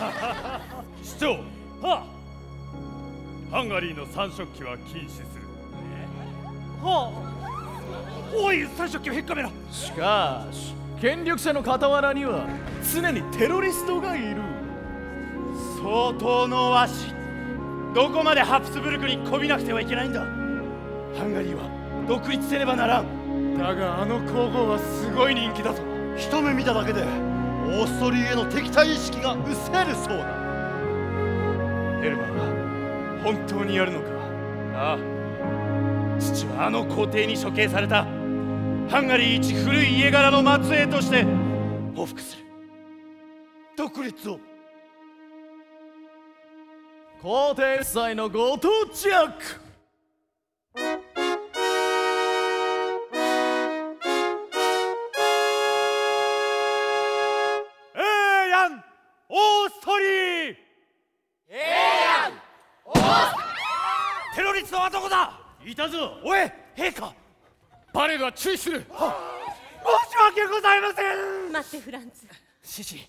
市長はハンガリーの三色旗は禁止する。あはあ。おい三色旗をへっかめろしかし権力者の傍らには常にテロリストがいる。相当のわしどこまでハプスブルクにこびなくてはいけないんだ。ハンガリーは独立せねばならん。だがあの皇后はすごい人気だぞ。一目見ただけでオーストリーへの敵対意識が失せるそうだ。ヘルマンは本当にやるのか？ああ。父はあの皇帝に処刑された。ハンガリー一古い家柄の末裔として報復する。独立を。皇帝夫妻のご到着ステロリストはどこだ！いたぞ。おい陛下！パレードは中止する。申し訳ございません！待ってフランツ。シシ。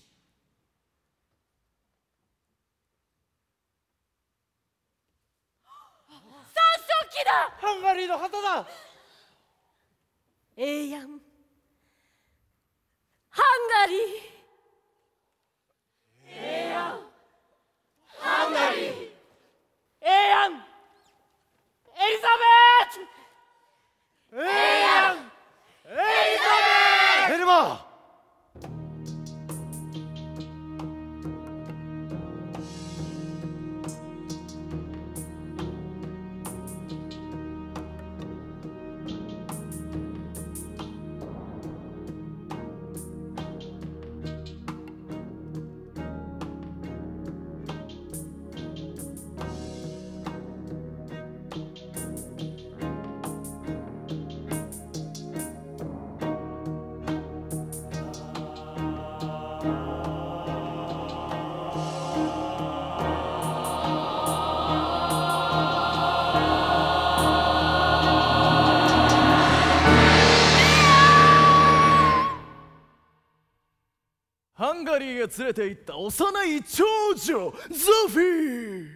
ハンガリーの旗だ！ええやんハンガリーへ連れて行った幼い長女ゾフィー。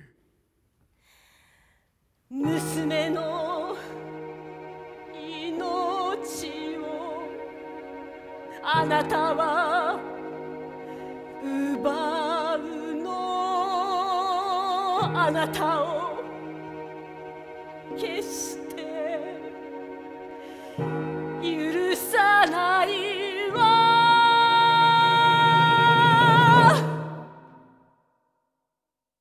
娘の命をあなたは奪うの。あなたを決して。